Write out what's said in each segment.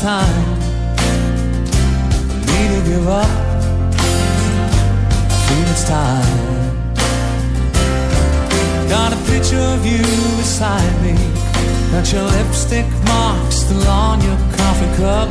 time for me to give up. I feel it's time. Got a picture of you beside me. Got your lipstick mark still on your coffee cup.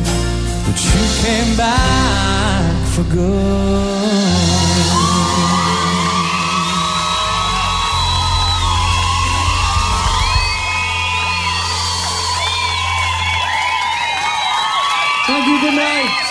But you came back for good. Thank you, good night.